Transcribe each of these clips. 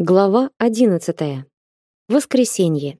Глава 11. Воскресенье.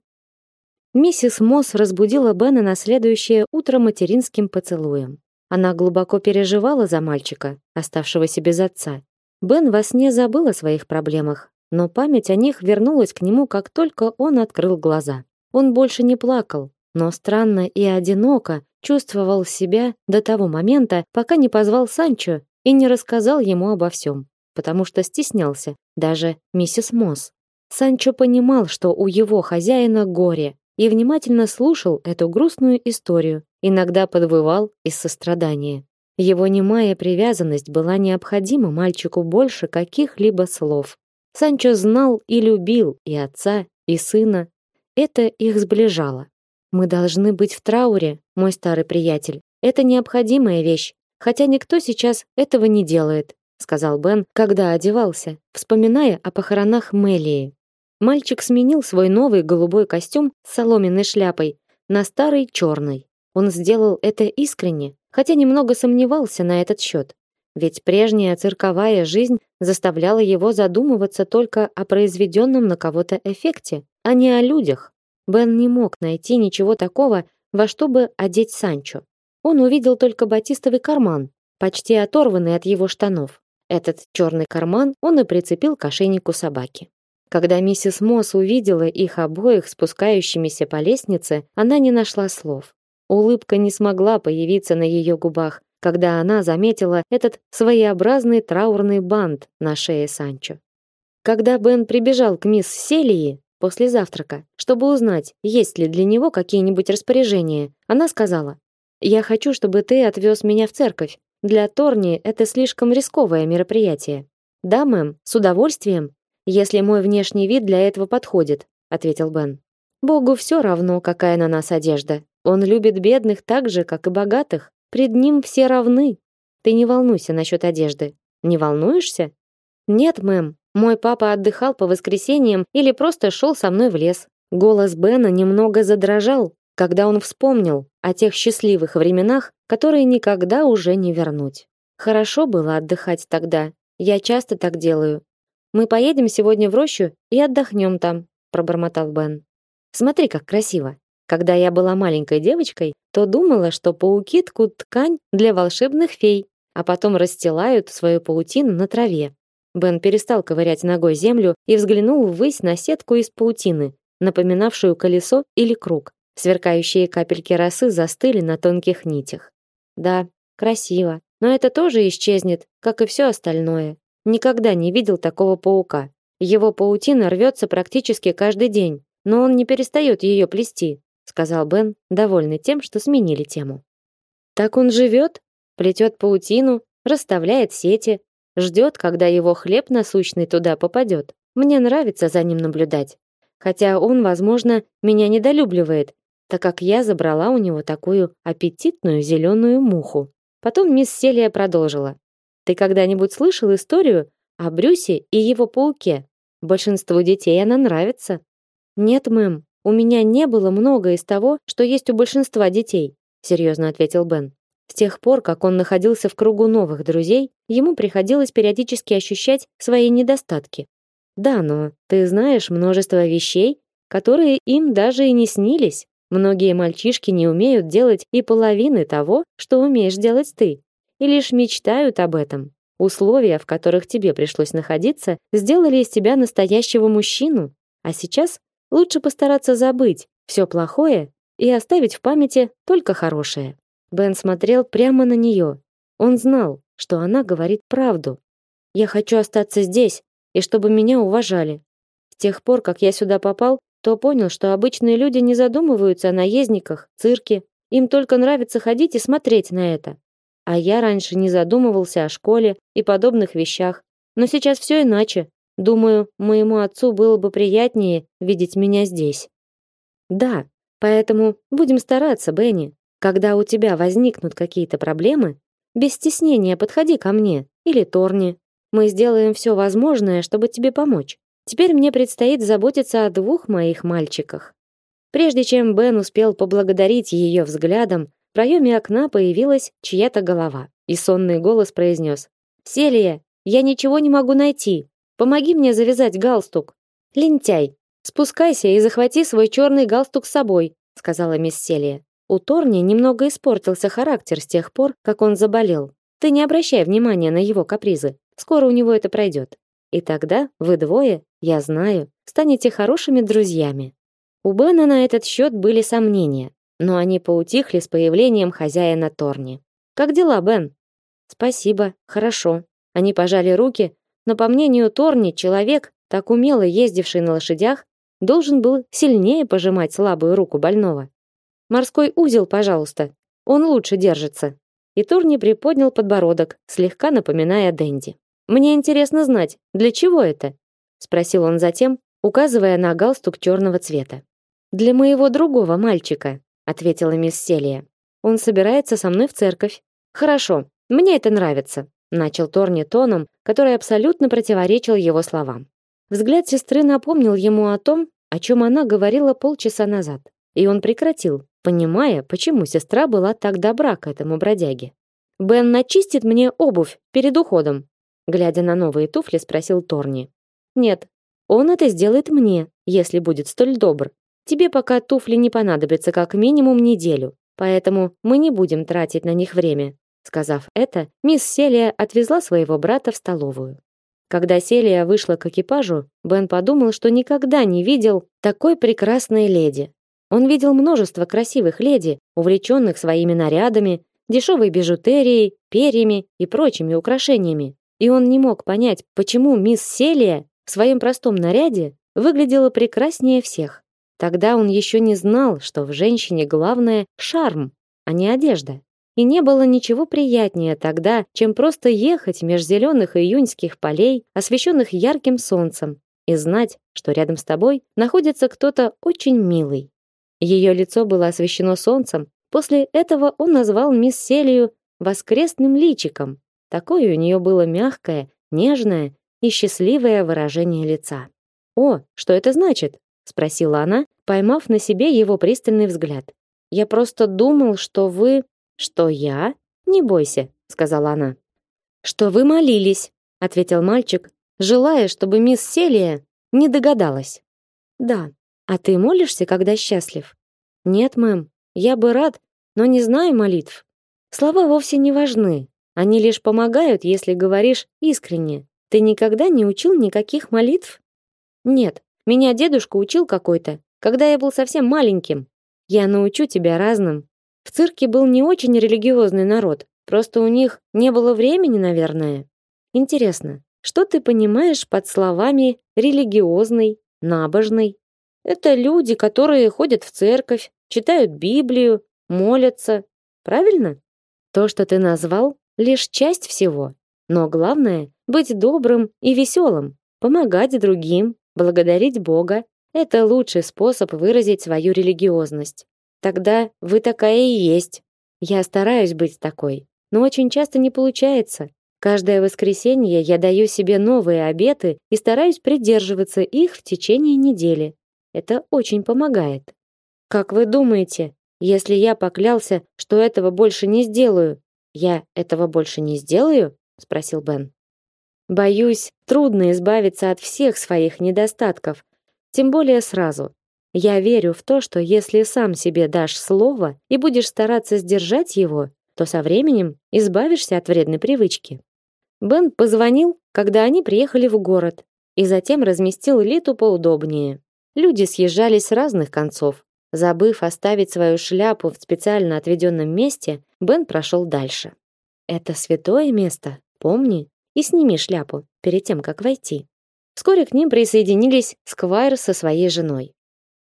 Миссис Мосс разбудила Бена на следующее утро материнским поцелуем. Она глубоко переживала за мальчика, оставшегося без отца. Бен во сне забыл о своих проблемах, но память о них вернулась к нему, как только он открыл глаза. Он больше не плакал, но странно и одиноко чувствовал себя до того момента, пока не позвал Санчо и не рассказал ему обо всем потому что стеснялся, даже миссис Мосс. Санчо понимал, что у его хозяина горе, и внимательно слушал эту грустную историю, иногда подвывал из сострадания. Его немая привязанность была необходима мальчику больше каких-либо слов. Санчо знал и любил и отца, и сына. Это их сближало. Мы должны быть в трауре, мой старый приятель. Это необходимая вещь, хотя никто сейчас этого не делает сказал Бен, когда одевался, вспоминая о похоронах Мелии. Мальчик сменил свой новый голубой костюм с соломенной шляпой на старый черный. Он сделал это искренне, хотя немного сомневался на этот счет. Ведь прежняя цирковая жизнь заставляла его задумываться только о произведенном на кого-то эффекте, а не о людях. Бен не мог найти ничего такого, во что бы одеть Санчо. Он увидел только батистовый карман, почти оторванный от его штанов. Этот черный карман он и прицепил к ошейнику собаки. Когда миссис Мосс увидела их обоих спускающимися по лестнице, она не нашла слов. Улыбка не смогла появиться на ее губах, когда она заметила этот своеобразный траурный бант на шее Санчо. Когда Бен прибежал к мисс Селии после завтрака, чтобы узнать, есть ли для него какие-нибудь распоряжения, она сказала: "Я хочу, чтобы ты отвез меня в церковь. Для Торни это слишком рисковое мероприятие. Да, мэм, с удовольствием, если мой внешний вид для этого подходит, ответил Бен. Богу все равно, какая на нас одежда. Он любит бедных так же, как и богатых. Пред ним все равны. Ты не волнуйся насчет одежды. Не волнуешься? Нет, мэм. Мой папа отдыхал по воскресеньям или просто шел со мной в лес. Голос Бена немного задрожал, когда он вспомнил о тех счастливых временах, которые никогда уже не вернуть. Хорошо было отдыхать тогда. Я часто так делаю. Мы поедем сегодня в рощу и отдохнем там, пробормотал Бен. Смотри, как красиво. Когда я была маленькой девочкой, то думала, что пауки ткут ткань для волшебных фей, а потом расстилают свою паутину на траве. Бен перестал ковырять ногой землю и взглянул ввысь на сетку из паутины, напоминавшую колесо или круг. Сверкающие капельки росы застыли на тонких нитях. Да, красиво, но это тоже исчезнет, как и все остальное. Никогда не видел такого паука. Его паутина рвется практически каждый день, но он не перестает ее плести, сказал Бен, довольный тем, что сменили тему. Так он живет, плетет паутину, расставляет сети, ждет, когда его хлеб насущный туда попадет. Мне нравится за ним наблюдать. Хотя он, возможно, меня недолюбливает так как я забрала у него такую аппетитную зеленую муху. Потом мисс Селия продолжила. Ты когда-нибудь слышал историю о Брюсе и его пауке? Большинству детей она нравится. Нет, мэм, у меня не было много из того, что есть у большинства детей, серьезно ответил Бен. С тех пор, как он находился в кругу новых друзей, ему приходилось периодически ощущать свои недостатки. Да, но ты знаешь множество вещей, которые им даже и не снились. Многие мальчишки не умеют делать и половины того, что умеешь делать ты, и лишь мечтают об этом. Условия, в которых тебе пришлось находиться, сделали из тебя настоящего мужчину. А сейчас лучше постараться забыть все плохое и оставить в памяти только хорошее. Бен смотрел прямо на нее. Он знал, что она говорит правду. Я хочу остаться здесь и чтобы меня уважали. С тех пор, как я сюда попал, то понял, что обычные люди не задумываются о наездниках, цирке, им только нравится ходить и смотреть на это. А я раньше не задумывался о школе и подобных вещах, но сейчас все иначе. Думаю, моему отцу было бы приятнее видеть меня здесь. Да, поэтому будем стараться, Бенни. Когда у тебя возникнут какие-то проблемы, без стеснения подходи ко мне или Торни. Мы сделаем все возможное, чтобы тебе помочь. Теперь мне предстоит заботиться о двух моих мальчиках. Прежде чем Бен успел поблагодарить ее взглядом, в проеме окна появилась чья-то голова, и сонный голос произнес: "Селия, я ничего не могу найти. помоги мне завязать галстук. Лентяй, спускайся и захвати свой черный галстук с собой, сказала мисс Селия. У Торни немного испортился характер с тех пор, как он заболел. Ты не обращай внимания на его капризы. Скоро у него это пройдет. И тогда вы двое, я знаю, станете хорошими друзьями. У Бена на этот счет были сомнения, но они поутихли с появлением хозяина Торни. Как дела, Бен? Спасибо, хорошо. Они пожали руки, но по мнению Торни, человек, так умело ездивший на лошадях, должен был сильнее пожимать слабую руку больного. Морской узел, пожалуйста. Он лучше держится. И Торни приподнял подбородок, слегка напоминая Дэнди. Мне интересно знать, для чего это? спросил он затем, указывая на галстук черного цвета. Для моего другого мальчика, ответила мисс Селия. Он собирается со мной в церковь. Хорошо, мне это нравится, начал Торни тоном, который абсолютно противоречил его словам. Взгляд сестры напомнил ему о том, о чем она говорила полчаса назад, и он прекратил, понимая, почему сестра была так добра к этому бродяге. Бен начистит мне обувь перед уходом, глядя на новые туфли, спросил Торни. Нет, он это сделает мне, если будет столь добр. Тебе пока туфли не понадобятся как минимум неделю, поэтому мы не будем тратить на них время. Сказав это, мисс Селия отвезла своего брата в столовую. Когда Селия вышла к экипажу, Бен подумал, что никогда не видел такой прекрасной леди. Он видел множество красивых леди, увлеченных своими нарядами, дешевой бижутерией, перьями и прочими украшениями. И он не мог понять, почему мисс Селия в своем простом наряде выглядела прекраснее всех. Тогда он еще не знал, что в женщине главное шарм, а не одежда. И не было ничего приятнее тогда, чем просто ехать меж зеленых июньских полей, освещенных ярким солнцем, и знать, что рядом с тобой находится кто-то очень милый. Ее лицо было освещено солнцем. После этого он назвал мисс Селию воскресным личиком. Такое у нее было мягкое, нежное и счастливое выражение лица. "О, что это значит?" спросила она, поймав на себе его пристальный взгляд. "Я просто думал, что вы что я? Не бойся, сказала она. Что вы молились, ответил мальчик, желая, чтобы мисс Селия не догадалась. Да. А ты молишься, когда счастлив? Нет, мэм. Я бы рад, но не знаю молитв. Слова вовсе не важны. Они лишь помогают, если говоришь искренне. Ты никогда не учил никаких молитв? Нет. Меня дедушка учил какой-то, когда я был совсем маленьким. Я научу тебя разным. В цирке был не очень религиозный народ, просто у них не было времени, наверное. Интересно, что ты понимаешь под словами религиозный, набожный? Это люди, которые ходят в церковь, читают Библию, молятся. Правильно? То, что ты назвал, лишь часть всего. Но главное быть добрым и веселым, помогать другим, благодарить Бога это лучший способ выразить свою религиозность. Тогда вы такая и есть. Я стараюсь быть такой, но очень часто не получается. Каждое воскресенье я даю себе новые обеты и стараюсь придерживаться их в течение недели. Это очень помогает. Как вы думаете, если я поклялся, что этого больше не сделаю, я этого больше не сделаю? спросил Бен. Боюсь, трудно избавиться от всех своих недостатков, тем более сразу. Я верю в то, что если сам себе дашь слово и будешь стараться сдержать его, то со временем избавишься от вредной привычки. Бен позвонил, когда они приехали в город, и затем разместил Литу поудобнее. Люди съезжались с разных концов. Забыв оставить свою шляпу в специально отведенном месте, Бен прошел дальше. Это святое место, помни, и сними шляпу перед тем, как войти. Вскоре к ним присоединились Сквайр со своей женой.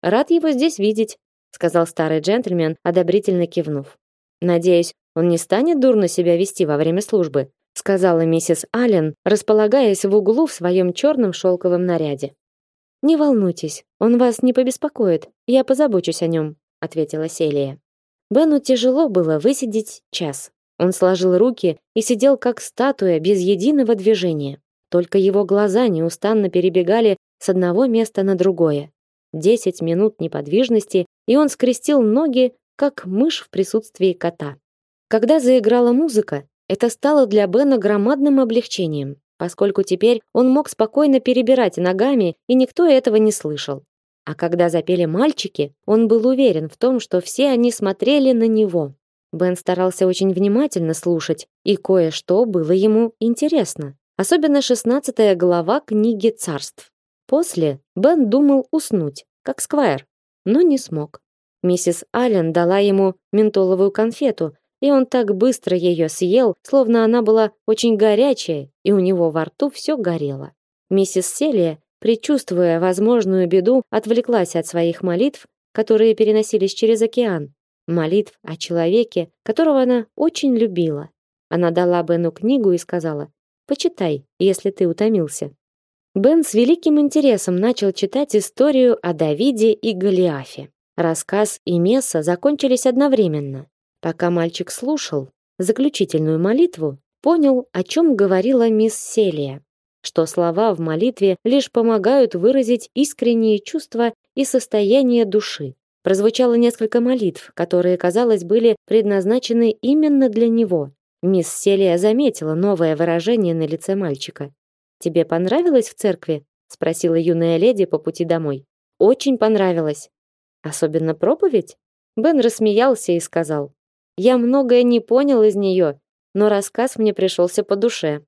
Рад его здесь видеть, сказал старый джентльмен, одобрительно кивнув. Надеюсь, он не станет дурно себя вести во время службы, сказала миссис Аллен, располагаясь в углу в своем черном шелковом наряде. Не волнуйтесь, он вас не побеспокоит. Я позабочусь о нем», — ответила Селия. Бену тяжело было высидеть час. Он сложил руки и сидел как статуя без единого движения. Только его глаза неустанно перебегали с одного места на другое. Десять минут неподвижности, и он скрестил ноги, как мышь в присутствии кота. Когда заиграла музыка, это стало для Бена громадным облегчением. поскольку теперь он мог спокойно перебирать ногами, и никто этого не слышал. А когда запели мальчики, он был уверен в том, что все они смотрели на него. Бен старался очень внимательно слушать, и кое-что было ему интересно. Особенно шестнадцатая глава книги царств. После Бен думал уснуть, как Сквайр, но не смог. Миссис Аллен дала ему ментоловую конфету, и он так быстро ее съел, словно она была очень горячая, и у него во рту все горело. Миссис Селия предчувствуя возможную беду, отвлеклась от своих молитв, которые переносились через океан, молитв о человеке, которого она очень любила. Она дала Бену книгу и сказала: "Почитай, если ты утомился". Бен с великим интересом начал читать историю о Давиде и Голиафе. Рассказ и месса закончились одновременно. Пока мальчик слушал заключительную молитву, понял, о чем говорила мисс Селия что слова в молитве лишь помогают выразить искренние чувства и состояние души. Прозвучало несколько молитв, которые, казалось, были предназначены именно для него. Мисс Селия заметила новое выражение на лице мальчика. «Тебе понравилось в церкви?» — спросила юная леди по пути домой. «Очень понравилось». «Особенно проповедь?» Бен рассмеялся и сказал. «Я многое не понял из нее, но рассказ мне пришелся по душе».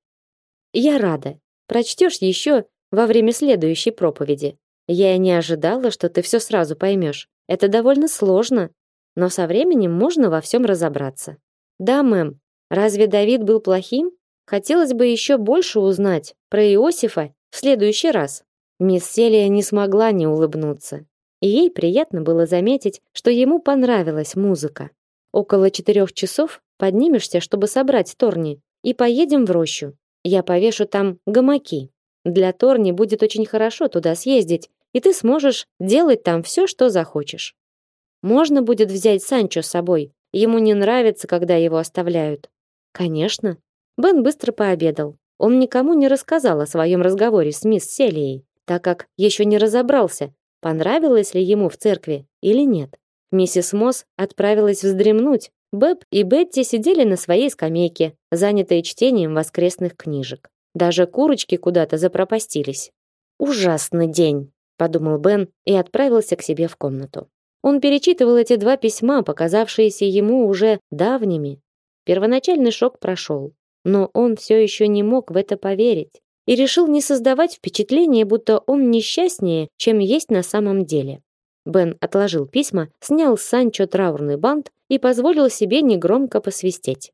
«Я рада. Прочтешь еще во время следующей проповеди. Я и не ожидала, что ты все сразу поймешь. Это довольно сложно, но со временем можно во всем разобраться. Да, мэм. Разве Давид был плохим? Хотелось бы еще больше узнать про Иосифа в следующий раз. Мисс Селия не смогла не улыбнуться. И ей приятно было заметить, что ему понравилась музыка. Около четырех часов поднимешься, чтобы собрать Торни, и поедем в рощу. Я повешу там гамаки. Для Торни будет очень хорошо туда съездить, и ты сможешь делать там все, что захочешь. Можно будет взять Санчо с собой. Ему не нравится, когда его оставляют. Конечно. Бен быстро пообедал. Он никому не рассказал о своем разговоре с мисс Селией, так как еще не разобрался, понравилось ли ему в церкви или нет. Миссис Мосс отправилась вздремнуть, Бэб и Бетти сидели на своей скамейке, занятые чтением воскресных книжек. Даже курочки куда-то запропастились. Ужасный день, подумал Бен и отправился к себе в комнату. Он перечитывал эти два письма, показавшиеся ему уже давними. Первоначальный шок прошел, но он все еще не мог в это поверить и решил не создавать впечатление, будто он несчастнее, чем есть на самом деле. Бен отложил письма, снял с Санчо траурный бант и позволил себе негромко посвистеть.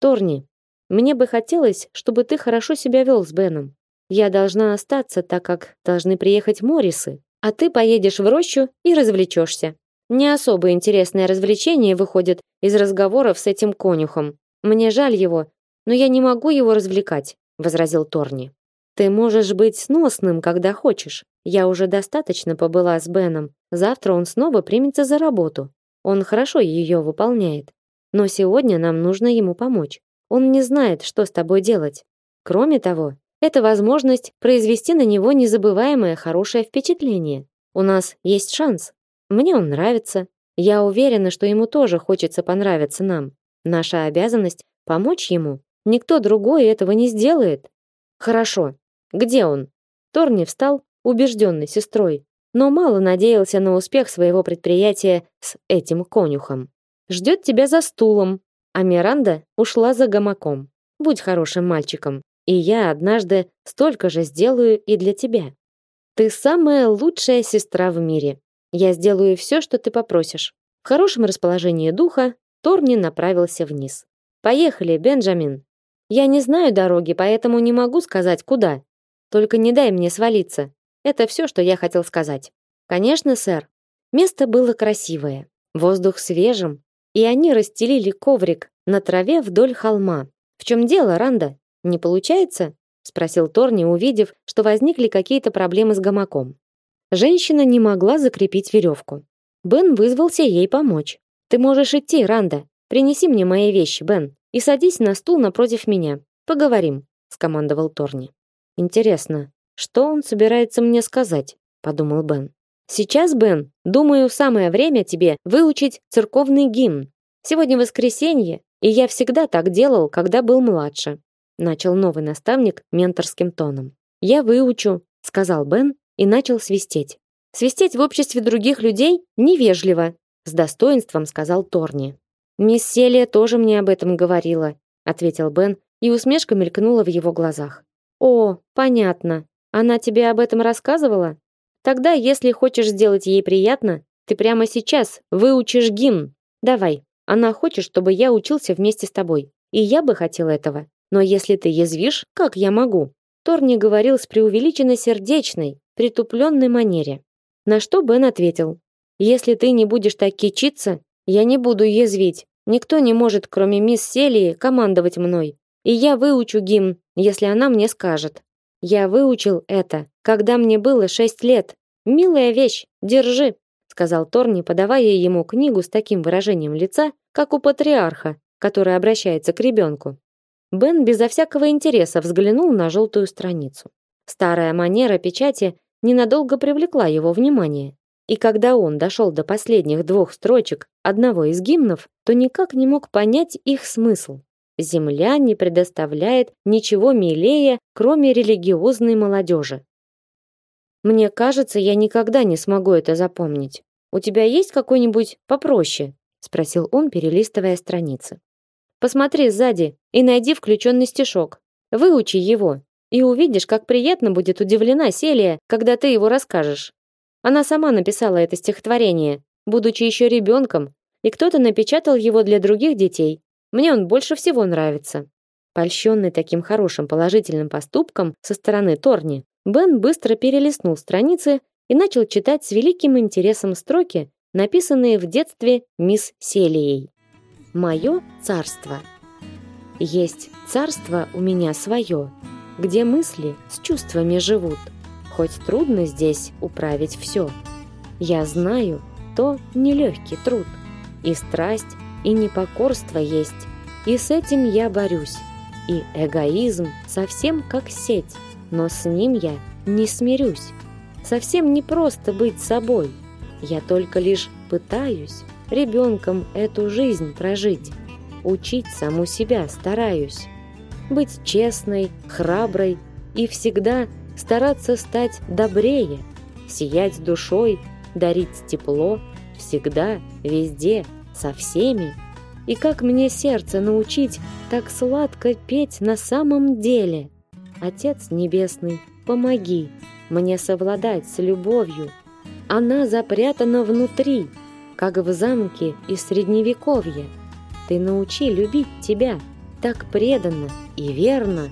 Торни, мне бы хотелось, чтобы ты хорошо себя вел с Беном. Я должна остаться, так как должны приехать Морисы, а ты поедешь в рощу и развлечешься. Не особо интересное развлечение выходит из разговоров с этим конюхом. Мне жаль его, но я не могу его развлекать, возразил Торни. Ты можешь быть сносным, когда хочешь. Я уже достаточно побыла с Беном. Завтра он снова примется за работу. Он хорошо ее выполняет. Но сегодня нам нужно ему помочь. Он не знает, что с тобой делать. Кроме того, это возможность произвести на него незабываемое хорошее впечатление. У нас есть шанс. Мне он нравится. Я уверена, что ему тоже хочется понравиться нам. Наша обязанность помочь ему. Никто другой этого не сделает. Хорошо. Где он? Торни встал, убежденный сестрой, но мало надеялся на успех своего предприятия с этим конюхом. Ждет тебя за стулом, а Миранда ушла за гамаком. Будь хорошим мальчиком, и я однажды столько же сделаю и для тебя. Ты самая лучшая сестра в мире. Я сделаю все, что ты попросишь. В хорошем расположении духа Торни направился вниз. Поехали, Бенджамин. Я не знаю дороги, поэтому не могу сказать куда. Только не дай мне свалиться. Это все, что я хотел сказать. Конечно, сэр. Место было красивое, воздух свежим, и они расстелили коврик на траве вдоль холма. В чем дело, Ранда? Не получается? спросил Торни, увидев, что возникли какие-то проблемы с гамаком. Женщина не могла закрепить веревку. Бен вызвался ей помочь. Ты можешь идти, Ранда. Принеси мне мои вещи, Бен, и садись на стул напротив меня. Поговорим, скомандовал Торни. Интересно, что он собирается мне сказать, подумал Бен. Сейчас, Бен, думаю, самое время тебе выучить церковный гимн. Сегодня воскресенье, и я всегда так делал, когда был младше, начал новый наставник менторским тоном. Я выучу, сказал Бен и начал свистеть. Свистеть в обществе других людей невежливо, с достоинством сказал Торни. Мисс Селия тоже мне об этом говорила, ответил Бен, и усмешка мелькнула в его глазах. О, понятно. Она тебе об этом рассказывала? Тогда, если хочешь сделать ей приятно, ты прямо сейчас выучишь гимн. Давай. Она хочет, чтобы я учился вместе с тобой. И я бы хотел этого. Но если ты язвишь, как я могу? Торни говорил с преувеличенно сердечной, притупленной манере. На что Бен ответил: "Если ты не будешь так кичиться, я не буду язвить. Никто не может, кроме мисс Селии, командовать мной. И я выучу гимн, если она мне скажет. Я выучил это, когда мне было шесть лет. Милая вещь, держи", сказал Торни, подавая ему книгу с таким выражением лица, как у патриарха, который обращается к ребенку. Бен безо всякого интереса взглянул на желтую страницу. Старая манера печати ненадолго привлекла его внимание. И когда он дошел до последних двух строчек одного из гимнов, то никак не мог понять их смысл. Земля не предоставляет ничего милее, кроме религиозной молодежи. Мне кажется, я никогда не смогу это запомнить. У тебя есть какой-нибудь попроще? спросил он, перелистывая страницы. Посмотри сзади и найди включенный стишок. Выучи его, и увидишь, как приятно будет удивлена Селия, когда ты его расскажешь. Она сама написала это стихотворение, будучи еще ребенком, и кто-то напечатал его для других детей. Мне он больше всего нравится. Польщенный таким хорошим положительным поступком со стороны Торни, Бен быстро перелистнул страницы и начал читать с великим интересом строки, написанные в детстве мисс Селией. Мое царство. Есть царство у меня свое, где мысли с чувствами живут. Хоть трудно здесь управить все. Я знаю, то нелегкий труд. И страсть, и непокорство есть. И с этим я борюсь. И эгоизм совсем как сеть. Но с ним я не смирюсь. Совсем не просто быть собой. Я только лишь пытаюсь ребенком эту жизнь прожить. Учить саму себя стараюсь. Быть честной, храброй и всегда стараться стать добрее, сиять душой, дарить тепло, всегда, везде, со всеми. И как мне сердце научить так сладко петь на самом деле? Отец Небесный, помоги мне совладать с любовью. Она запрятана внутри, как в замке из средневековья. Ты научи любить тебя так преданно и верно.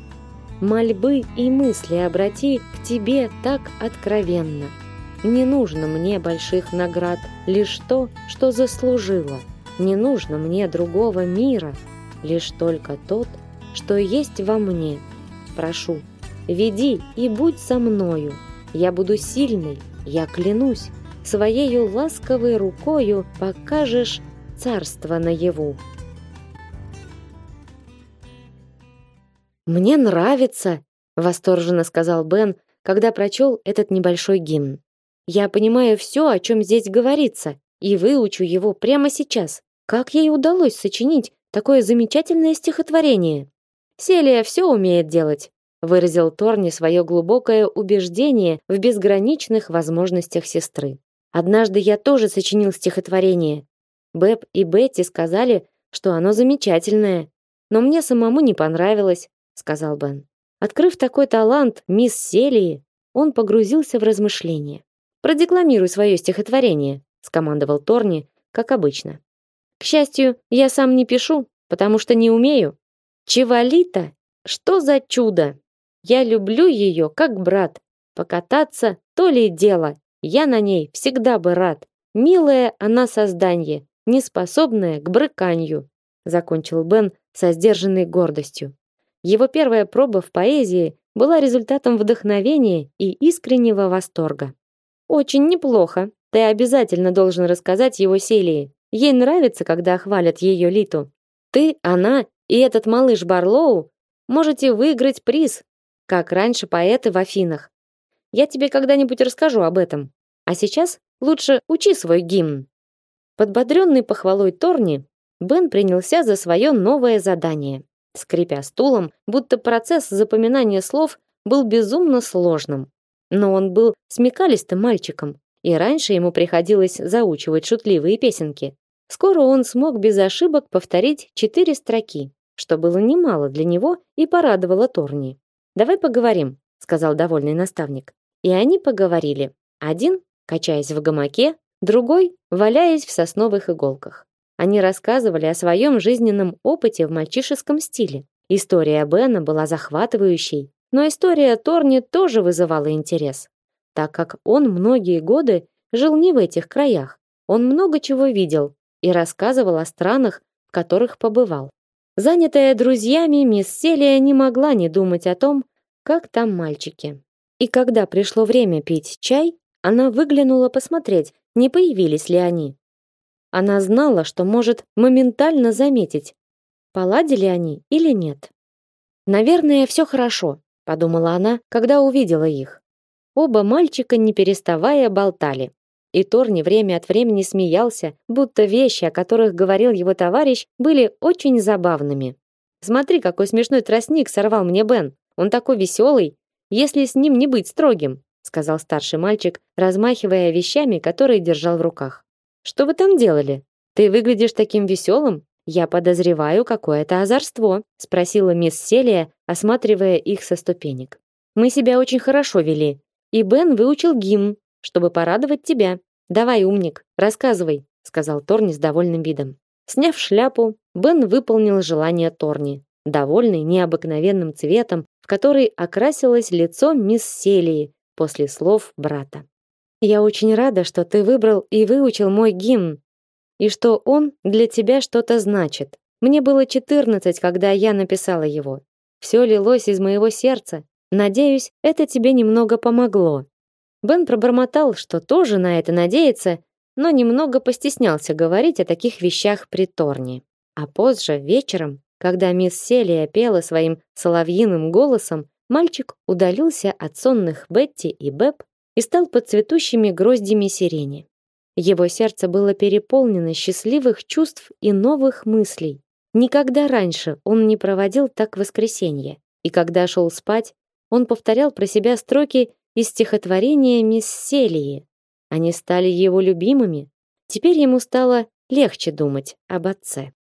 Мольбы и мысли обрати к тебе так откровенно. Не нужно мне больших наград, лишь то, что заслужила. Не нужно мне другого мира, лишь только тот, что есть во мне. Прошу, веди и будь со мною. Я буду сильной, я клянусь, своею ласковой рукою покажешь царство наяву. Мне нравится, восторженно сказал Бен, когда прочел этот небольшой гимн. Я понимаю все, о чем здесь говорится, и выучу его прямо сейчас. Как ей удалось сочинить такое замечательное стихотворение? Селия все умеет делать, выразил Торни свое глубокое убеждение в безграничных возможностях сестры. Однажды я тоже сочинил стихотворение. Бэб и Бетти сказали, что оно замечательное, но мне самому не понравилось, сказал Бен. Открыв такой талант мисс Селии, он погрузился в размышления. Продекламируй свое стихотворение, скомандовал Торни, как обычно. К счастью, я сам не пишу, потому что не умею. Чевалита, что за чудо! Я люблю ее как брат. Покататься то ли дело. Я на ней всегда бы рад. Милая она создание, неспособная к брыканью, закончил Бен со сдержанной гордостью. Его первая проба в поэзии была результатом вдохновения и искреннего восторга. Очень неплохо. Ты обязательно должен рассказать его Селии. Ей нравится, когда хвалят ее Литу. Ты, она и этот малыш Барлоу можете выиграть приз, как раньше поэты в Афинах. Я тебе когда-нибудь расскажу об этом. А сейчас Лучше учи свой гимн. Подбодренный похвалой Торни, Бен принялся за свое новое задание. Скрипя стулом, будто процесс запоминания слов был безумно сложным. Но он был смекалистым мальчиком, и раньше ему приходилось заучивать шутливые песенки. Скоро он смог без ошибок повторить четыре строки, что было немало для него и порадовало Торни. «Давай поговорим», — сказал довольный наставник. И они поговорили. Один, качаясь в гамаке, другой, валяясь в сосновых иголках. Они рассказывали о своем жизненном опыте в мальчишеском стиле. История Бена была захватывающей, но история Торни тоже вызывала интерес, так как он многие годы жил не в этих краях. Он много чего видел и рассказывал о странах, в которых побывал. Занятая друзьями, мисс Селия не могла не думать о том, как там мальчики. И когда пришло время пить чай, она выглянула посмотреть, не появились ли они. Она знала, что может моментально заметить, поладили они или нет. Наверное, все хорошо, подумала она, когда увидела их. Оба мальчика не переставая болтали. И Торни время от времени смеялся, будто вещи, о которых говорил его товарищ, были очень забавными. Смотри, какой смешной тростник сорвал мне Бен. Он такой веселый, если с ним не быть строгим, сказал старший мальчик, размахивая вещами, которые держал в руках. Что вы там делали? Ты выглядишь таким веселым. Я подозреваю какое-то озорство, спросила мисс Селия, осматривая их со ступенек. Мы себя очень хорошо вели, и Бен выучил гимн, чтобы порадовать тебя. Давай, умник, рассказывай, сказал Торни с довольным видом. Сняв шляпу, Бен выполнил желание Торни, довольный необыкновенным цветом, в который окрасилось лицо мисс Селии после слов брата. Я очень рада, что ты выбрал и выучил мой гимн, и что он для тебя что-то значит. Мне было 14, когда я написала его. Все лилось из моего сердца. Надеюсь, это тебе немного помогло. Бен пробормотал, что тоже на это надеется, но немного постеснялся говорить о таких вещах при Торне. А позже, вечером, когда мисс Селия пела своим соловьиным голосом, мальчик удалился от сонных Бетти и Бэб и стал под цветущими гроздьями сирени. Его сердце было переполнено счастливых чувств и новых мыслей. Никогда раньше он не проводил так воскресенье, и когда шел спать, он повторял про себя строки из стихотворения мисс Селии. Они стали его любимыми. Теперь ему стало легче думать об отце.